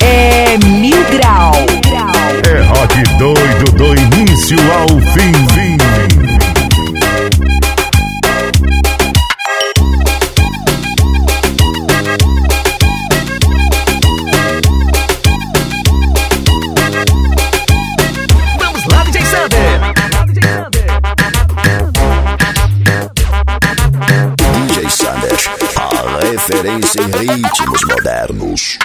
É Mil Grau. É rock doido do início ao fim. em ritmos modernos.